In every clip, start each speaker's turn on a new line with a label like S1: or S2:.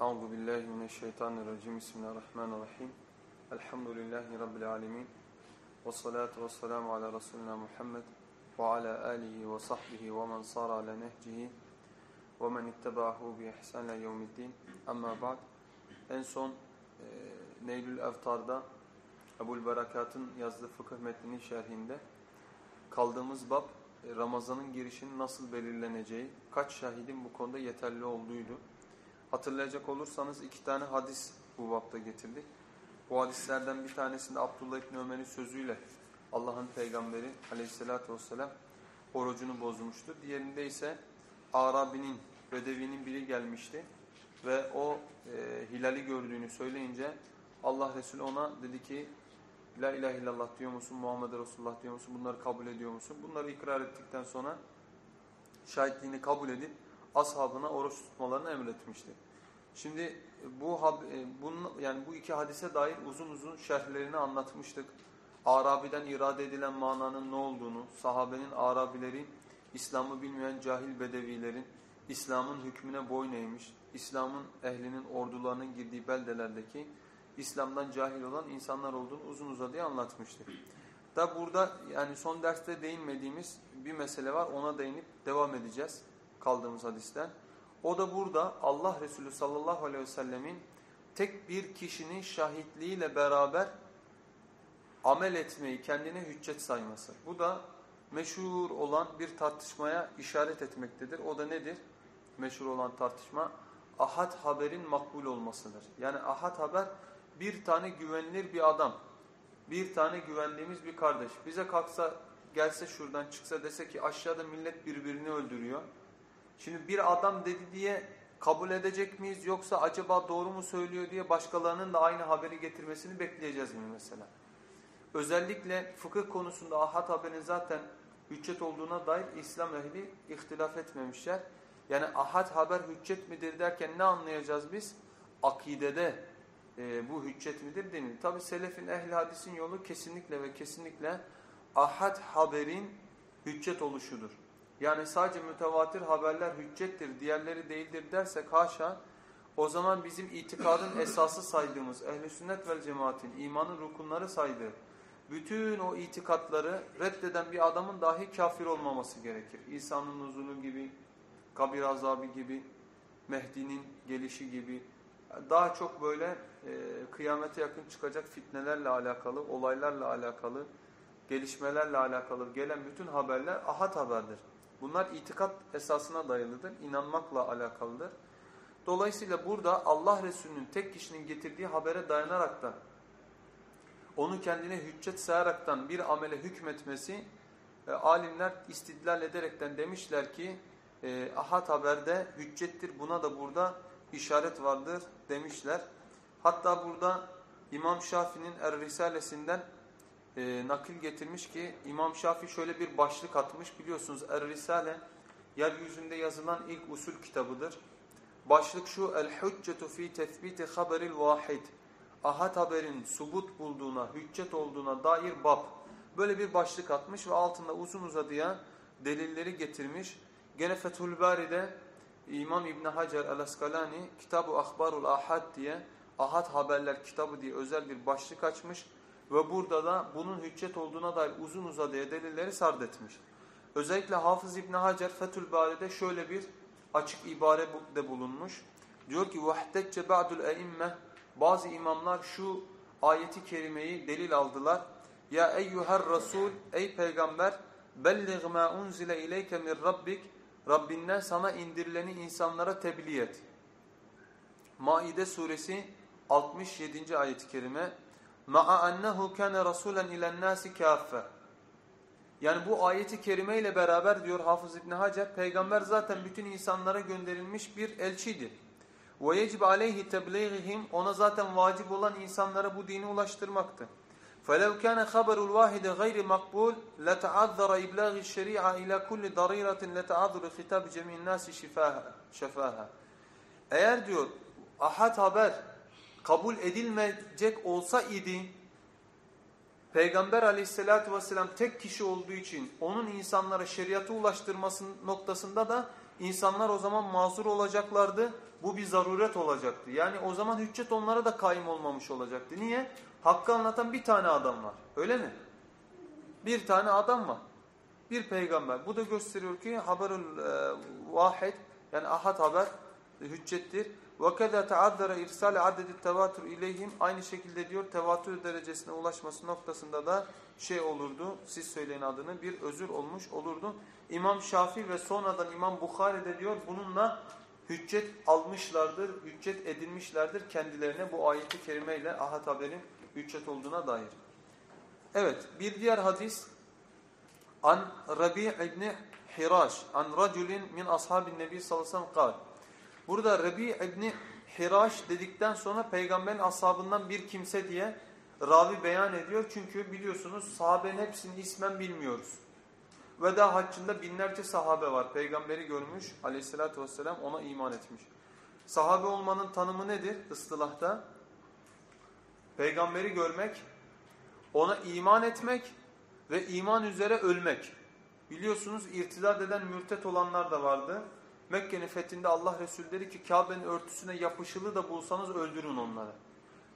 S1: Euzu billahi mineşşeytanirracim. Bismillahirrahmanirrahim. Elhamdülillahi rabbil alamin. Ve salatu vesselamu ala resulina Muhammed ve ala alihi ve sahbihi ve men sara ala nehcihi ve men ittebahu bi ihsan ila yevmiddin. Amma ba'd. En son e, Neylül Eftar'da Ebul Berekat'ın yazdığı fıkıh metninin şerhinde kaldığımız bab e, Ramazan'ın girişinin nasıl belirleneceği, kaç şahidin bu konuda yeterli olduğuydu. Hatırlayacak olursanız iki tane hadis bu bapta getirdik. Bu hadislerden bir tanesinde Abdullah İbni Ömer'in sözüyle Allah'ın peygamberi aleyhissalatü vesselam orucunu bozmuştu. Diğerinde ise Arabi'nin, Bedevi'nin biri gelmişti ve o e, hilali gördüğünü söyleyince Allah Resulü ona dedi ki La ilahe illallah diyor musun, Muhammed Resulullah diyor musun, bunları kabul ediyor musun? Bunları ikrar ettikten sonra şahitliğini kabul edip ashabına oruç tutmalarını emretmişti. Şimdi bu e, bunun yani bu iki hadise dair uzun uzun şerhlerini anlatmıştık. Arabi'den irade edilen mananın ne olduğunu, sahabenin Arabileri, İslam'ı bilmeyen cahil bedevilerin İslam'ın hükmüne boyun eğmiş, İslam'ın ehlinin ordularının girdiği beldelerdeki İslam'dan cahil olan insanlar olduğunu uzun uzadıya anlatmıştık. Da burada yani son derste değinmediğimiz bir mesele var. Ona değinip devam edeceğiz kaldığımız hadisten. O da burada Allah Resulü sallallahu aleyhi ve sellemin tek bir kişinin şahitliğiyle beraber amel etmeyi kendine hüccet sayması. Bu da meşhur olan bir tartışmaya işaret etmektedir. O da nedir? Meşhur olan tartışma ahad haberin makbul olmasıdır. Yani ahad haber bir tane güvenilir bir adam, bir tane güvendiğimiz bir kardeş. Bize kalksa gelse şuradan çıksa dese ki aşağıda millet birbirini öldürüyor. Şimdi bir adam dedi diye kabul edecek miyiz yoksa acaba doğru mu söylüyor diye başkalarının da aynı haberi getirmesini bekleyeceğiz mi mesela? Özellikle fıkıh konusunda ahad haberin zaten hüccet olduğuna dair İslam ehli ihtilaf etmemişler. Yani ahad haber hüccet midir derken ne anlayacağız biz? Akidede e, bu hüccet midir denir. Tabi selefin ehli hadisin yolu kesinlikle ve kesinlikle ahad haberin hüccet oluşudur. Yani sadece mütevatir haberler hüccettir, diğerleri değildir dersek haşa o zaman bizim itikadın esası saydığımız ehl sünnet vel cemaatin imanın rukunları saydığı bütün o itikatları reddeden bir adamın dahi kafir olmaması gerekir. İsa'nın nuzulu gibi, kabir azabı gibi, Mehdi'nin gelişi gibi daha çok böyle e, kıyamete yakın çıkacak fitnelerle alakalı, olaylarla alakalı, gelişmelerle alakalı gelen bütün haberler ahad haberdir. Bunlar itikat esasına dayalıdır, inanmakla alakalıdır. Dolayısıyla burada Allah Resulü'nün tek kişinin getirdiği habere dayanaraktan, onu kendine hüccet sayaraktan bir amele hükmetmesi, e, alimler istidlal ederekten demişler ki, e, ahad haberde hüccettir, buna da burada işaret vardır demişler. Hatta burada İmam Şafii'nin Er-Risalesinden e, nakil getirmiş ki İmam Şafii şöyle bir başlık atmış. Biliyorsunuz Er-Risale yeryüzünde yazılan ilk usul kitabıdır. Başlık şu El-Hüccetu fi tethbiti haberil vahid. Ahad haberin subut bulduğuna, hüccet olduğuna dair bab. Böyle bir başlık atmış ve altında uzun uzadıya delilleri getirmiş. Gene Fethül Bari'de İmam İbn Hacer el-Askalani Kitab-ı Ahbarul Ahad diye Ahad haberler kitabı diye özel bir başlık açmış ve burada da bunun hüccet olduğuna dair uzun uzadıya delilleri sardetmiş. Özellikle Hafız İbni Hacer Fethül Bari'de şöyle bir açık ibare de bulunmuş. Diyor ki vahdetçe ba'dul e'imme bazı imamlar şu ayeti kerimeyi delil aldılar. Ya eyyuher rasul ey peygamber belligh ma unzile ileyke min rabbik Rabbinden sana indirileni insanlara tebliğ et. Maide suresi 67. ayet-i kerime ma'a annehu kana rasulen ilen nasi kaffe. Yani bu ayeti kerime ile beraber diyor Hafız İbn Hacer peygamber zaten bütün insanlara gönderilmiş bir elçidir. Ve yecib aleyhi tebliğihim ona zaten vacip olan insanlara bu dini ulaştırmaktı. فَلَوْ كَانَ خَبَرُ الْوَاحِدِ غَيْرِ مَقْبُولِ لَتَعَذَّرَ إِبْلَاغِ الشَّرِيعَةِ إِلَى كُلِّ ضَرِيرَةٍ لَتَعَذُّرِ خِتَابِ جَمِيعِ النَّاسِ شَفَاهَا Eğer diyor ahad haber kabul edilmeyecek olsa idi Peygamber aleyhissalatü vesselam tek kişi olduğu için onun insanlara şeriatı ulaştırması noktasında da insanlar o zaman mazur olacaklardı. Bu bir zaruret olacaktı. Yani o zaman hüccet onlara da kaim olmamış olacaktı. Niye? Hakkı anlatan bir tane adam var. Öyle mi? Bir tane adam var. Bir peygamber. Bu da gösteriyor ki haberül e, vahid yani ahad haber hüccettir. وَكَذَا تَعَذَّرَ اِرْسَالِ عَدَدِ التَّوَاتُرْ اِلeyhim Aynı şekilde diyor tevatür derecesine ulaşması noktasında da şey olurdu. Siz söyleyin adını bir özür olmuş olurdu. İmam Şafii ve sonradan İmam Bukhari de diyor bununla hüccet almışlardır, hüccet edilmişlerdir kendilerine bu ayeti kerimeyle ahad haberin hüccet olduğuna dair. Evet bir diğer hadis An Rabi' ibn Hiraş an raculin min ashabin nebi sallallahu aleyhi ve sellem Burada Rabi ibn Hiraş dedikten sonra peygamberin ashabından bir kimse diye ravi beyan ediyor. Çünkü biliyorsunuz sahabenin hepsini ismen bilmiyoruz. Veda haccında binlerce sahabe var. Peygamberi görmüş aleyhissalatü vesselam ona iman etmiş. Sahabe olmanın tanımı nedir ıstılahta? Peygamberi görmek, ona iman etmek ve iman üzere ölmek. Biliyorsunuz irtidat eden mürtet olanlar da vardı. Mekke'nin fethinde Allah Resulü dedi ki Kabe'nin örtüsüne yapışılı da bulsanız öldürün onları.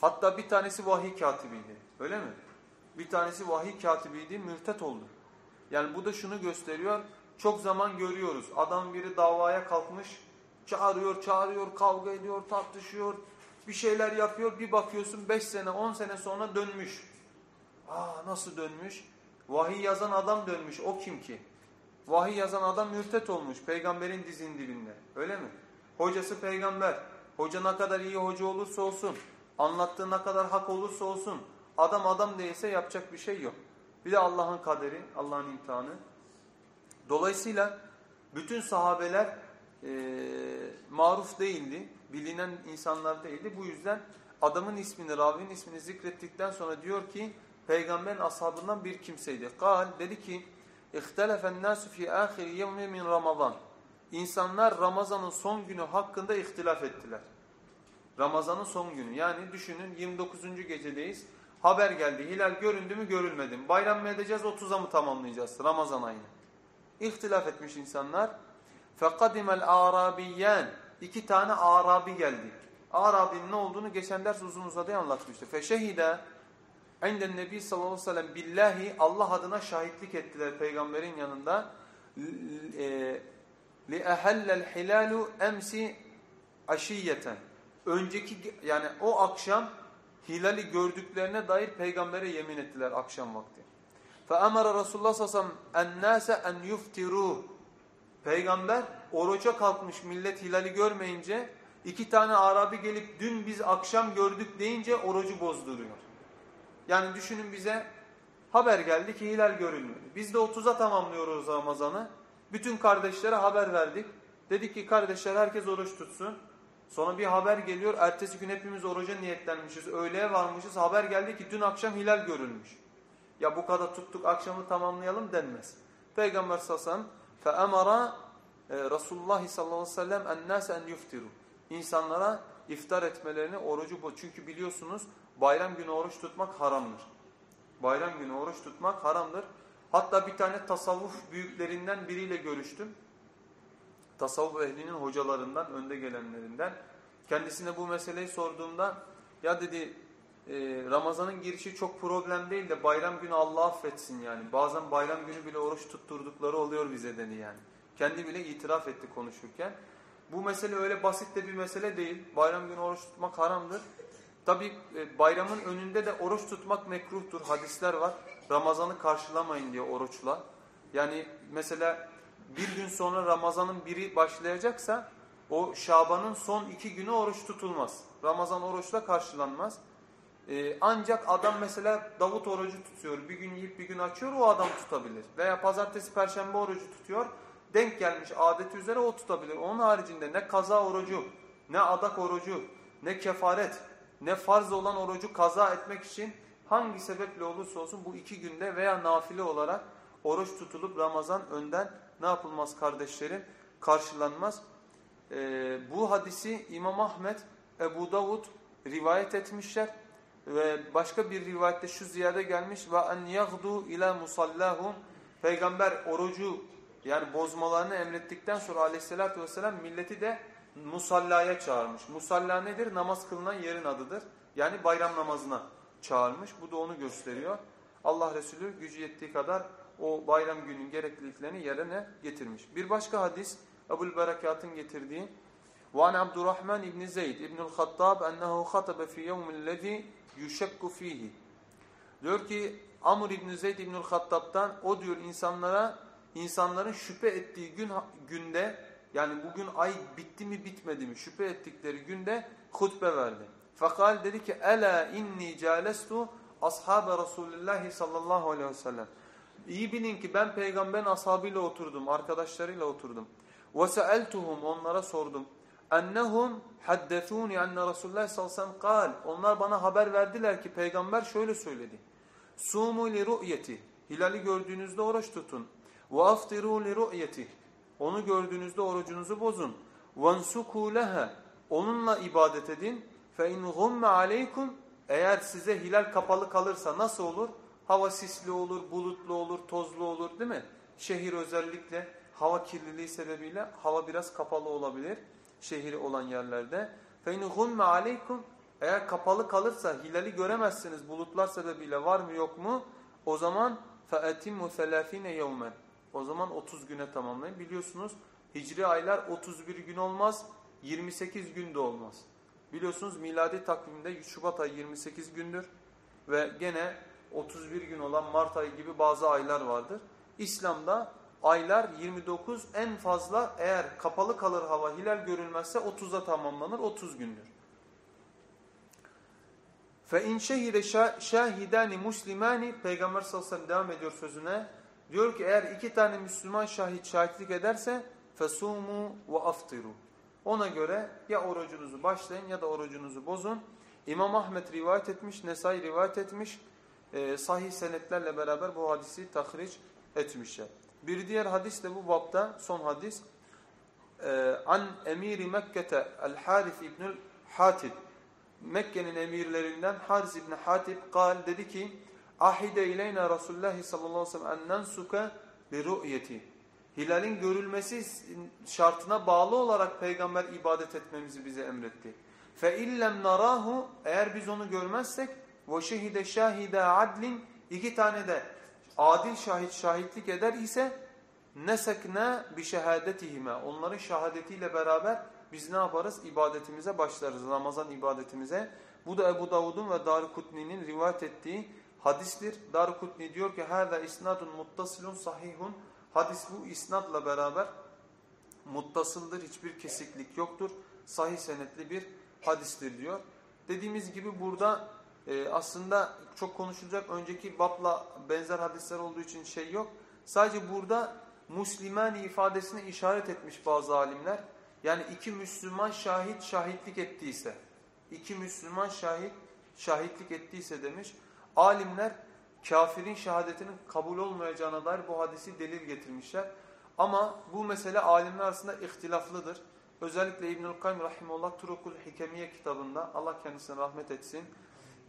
S1: Hatta bir tanesi vahiy katibiydi. Öyle mi? Bir tanesi vahiy katibiydi, mürtet oldu. Yani bu da şunu gösteriyor. Çok zaman görüyoruz. Adam biri davaya kalkmış, çağırıyor, çağırıyor, kavga ediyor, tartışıyor, bir şeyler yapıyor. Bir bakıyorsun 5 sene, 10 sene sonra dönmüş. Aa nasıl dönmüş? Vahiy yazan adam dönmüş. O kim ki? Vahiy yazan adam mürtet olmuş peygamberin dizin dibinde. Öyle mi? Hocası peygamber. Hoca ne kadar iyi hoca olursa olsun, anlattığı ne kadar hak olursa olsun, adam adam değilse yapacak bir şey yok. Bir de Allah'ın kaderi, Allah'ın imtihanı. Dolayısıyla bütün sahabeler e, maruf değildi, bilinen insanlar değildi. Bu yüzden adamın ismini, ravinin ismini zikrettikten sonra diyor ki, peygamberin ashabından bir kimseydi. Kal dedi ki, اِخْتَلَفَ النَّاسُ فِي آخِرِ يَوْمِ min Ramazan. İnsanlar Ramazan'ın son günü hakkında ihtilaf ettiler. Ramazan'ın son günü. Yani düşünün 29. gecedeyiz. Haber geldi. Hilal göründü mü görülmedi mi? Bayram mı edeceğiz 30'a mı tamamlayacağız Ramazan ayını? İhtilaf etmiş insanlar. فَقَدِمَ الْاَعْرَابِيَّانِ İki tane Arabi geldi. Arabinin ne olduğunu geçen ders uzun uzadıya anlatmıştı. فَشَهِدَ İnden Nebi sallallahu aleyhi ve sellem billahi Allah adına şahitlik ettiler peygamberin yanında. Li ehellel hilalu emsi aşiyeten. Önceki yani o akşam hilali gördüklerine dair peygambere yemin ettiler akşam vakti. Fe emara Resulullah sallallahu aleyhi ve sellem en yuftiru. Peygamber oruca kalkmış millet hilali görmeyince iki tane Arabi gelip dün biz akşam gördük deyince orucu bozduruyor. Yani düşünün bize haber geldi ki hilal görülmedi. Biz de 30'a tamamlıyoruz Ramazan'ı. Bütün kardeşlere haber verdik. Dedik ki kardeşler herkes oruç tutsun. Sonra bir haber geliyor. Ertesi gün hepimiz oruca niyetlenmişiz. Öğleye varmışız. Haber geldi ki dün akşam hilal görülmüş. Ya bu kadar tuttuk akşamı tamamlayalım denmez. Peygamber sallallahu aleyhi ve sellem فَاَمَرَا Resulullah sallallahu aleyhi ve sellem اَنَّاسَ اَنْ يُفْتِرُوا İnsanlara iftar etmelerini, orucu bu. Çünkü biliyorsunuz bayram günü oruç tutmak haramdır. Bayram günü oruç tutmak haramdır. Hatta bir tane tasavvuf büyüklerinden biriyle görüştüm. Tasavvuf ehlinin hocalarından, önde gelenlerinden. Kendisine bu meseleyi sorduğumda ya dedi e, Ramazan'ın girişi çok problem değil de bayram günü Allah affetsin yani. Bazen bayram günü bile oruç tutturdukları oluyor bize dedi yani. Kendi bile itiraf etti konuşurken. Bu mesele öyle basit de bir mesele değil. Bayram günü oruç tutmak haramdır. Tabi e, bayramın önünde de oruç tutmak mekruhtur. Hadisler var. Ramazan'ı karşılamayın diye oruçla. Yani mesela bir gün sonra Ramazan'ın biri başlayacaksa o Şaban'ın son iki günü oruç tutulmaz. Ramazan oruçla karşılanmaz. Ee, ancak adam mesela Davut orucu tutuyor. Bir gün yiyip bir gün açıyor o adam tutabilir. Veya pazartesi perşembe orucu tutuyor. Denk gelmiş adeti üzere o tutabilir. Onun haricinde ne kaza orucu ne adak orucu, ne kefaret, ne farz olan orucu kaza etmek için hangi sebeple olursa olsun bu iki günde veya nafile olarak oruç tutulup Ramazan önden ne yapılmaz kardeşlerim? Karşılanmaz. Ee, bu hadisi İmam Ahmet, Ebu Davud rivayet etmişler ve başka bir rivayette şu ziyade gelmiş ve en yagdu ila musallahum peygamber orucu yani bozmalarını emrettikten sonra aleyhissalatü vesselam milleti de musallaya çağırmış. Musalla nedir? Namaz kılınan yerin adıdır. Yani bayram namazına çağırmış. Bu da onu gösteriyor. Allah Resulü gücü yettiği kadar o bayram günün gerekliliklerini yerine getirmiş. Bir başka hadis Ebu'l Berekat'ın getirdiği وعن عبد الرحمن بن زيد بن الخطاب أنه خطب في يوم الذي يشك فيه Diyor ki Amr İbn Zeyd İbnül Hattab'dan o diyor insanlara insanların şüphe ettiği gün günde yani bugün ay bitti mi bitmedi mi şüphe ettikleri günde hutbe verdi. Fakal dedi ki ela inni calestu ashabe Resulullah sallallahu aleyhi ve sellem. İyi bilin ki ben peygamberin ashabıyla oturdum, arkadaşlarıyla oturdum. Ve seeltuhum onlara sordum. Ennehum haddethuni enne Resulullah sallallahu aleyhi ve sellem kal. Onlar bana haber verdiler ki peygamber şöyle söyledi. Sumu li ru'yeti. Hilali gördüğünüzde oruç tutun. Ve aftiru li ru'yeti. Onu gördüğünüzde orucunuzu bozun. Vansuku leha. Onunla ibadet edin. Fe in gumme aleykum. Eğer size hilal kapalı kalırsa nasıl olur? Hava sisli olur, bulutlu olur, tozlu olur değil mi? Şehir özellikle hava kirliliği sebebiyle hava biraz kapalı olabilir. Şehri olan yerlerde. Fe in gumme aleykum. Eğer kapalı kalırsa hilali göremezsiniz bulutlar sebebiyle var mı yok mu? O zaman فَاَتِمُّ ثَلَافِينَ يَوْمًا o zaman 30 güne tamamlayın. Biliyorsunuz hicri aylar 31 gün olmaz, 28 gün de olmaz. Biliyorsunuz miladi takvimde Şubat ayı 28 gündür ve gene 31 gün olan Mart ayı gibi bazı aylar vardır. İslam'da aylar 29 en fazla eğer kapalı kalır hava hilal görülmezse 30'da tamamlanır 30 gündür. Fe in şehide şahidani muslimani peygamber sallallahu aleyhi ve sellem devam ediyor sözüne. Diyor ki eğer iki tane Müslüman şahit şahitlik ederse fesumu ve aftiru. Ona göre ya orucunuzu başlayın ya da orucunuzu bozun. İmam Ahmet rivayet etmiş, Nesai rivayet etmiş. E, sahih senetlerle beraber bu hadisi tahriç etmişler. Bir diğer hadis de bu bapta son hadis. E, An emiri Mekke'te el-Harif ibnül Hatib. Mekke'nin emirlerinden Haris ibn Hatib kal dedi ki Ahide ileyna Resulullah sallallahu aleyhi ve sellem en nensuka bi ru'yeti. Hilalin görülmesi şartına bağlı olarak peygamber ibadet etmemizi bize emretti. Fe illem narahu eğer biz onu görmezsek ve şehide şahide adlin iki tane de adil şahit şahitlik eder ise nesekne bi şehadetihime onların şahadetiyle beraber biz ne yaparız? İbadetimize başlarız. Ramazan ibadetimize. Bu da Ebu Davud'un ve Darukutni'nin rivayet ettiği hadistir. Darukutni diyor ki hâzâ isnadun muttasilun sahihun. Hadis bu isnadla beraber muttasıldır. Hiçbir kesiklik yoktur. Sahih senetli bir hadistir diyor. Dediğimiz gibi burada e, aslında çok konuşulacak önceki babla benzer hadisler olduğu için şey yok. Sadece burada Müslümani ifadesine işaret etmiş bazı alimler. Yani iki Müslüman şahit şahitlik ettiyse, iki Müslüman şahit şahitlik ettiyse demiş. Alimler kafirin şehadetinin kabul olmayacağına dair bu hadisi delil getirmişler. Ama bu mesele alimler arasında ihtilaflıdır. Özellikle İbnül Kayyum Rahimullah Turukul Hikemiye kitabında Allah kendisine rahmet etsin.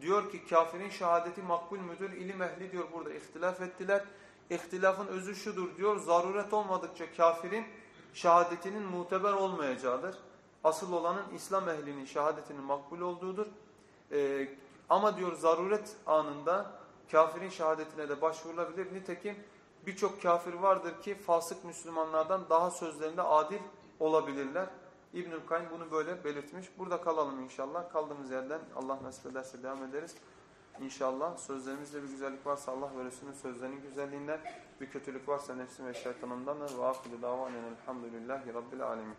S1: Diyor ki kafirin şehadeti makbul müdür? İlim ehli diyor burada ihtilaf ettiler. İhtilafın özü şudur diyor. Zaruret olmadıkça kafirin şehadetinin muteber olmayacağıdır. Asıl olanın İslam ehlinin şehadetinin makbul olduğudur. Ee, ama diyor zaruret anında kafirin şehadetine de başvurulabilir. Nitekim birçok kafir vardır ki fasık Müslümanlardan daha sözlerinde adil olabilirler. İbnül Kayyum bunu böyle belirtmiş. Burada kalalım inşallah. Kaldığımız yerden Allah nasip ederse devam ederiz. İnşallah sözlerimizde bir güzellik varsa Allah ve Resulünün sözlerinin güzelliğinden, bir kötülük varsa nefsim ve şeytanımdan ve ahiru davanen elhamdülillahi rabbil alemin.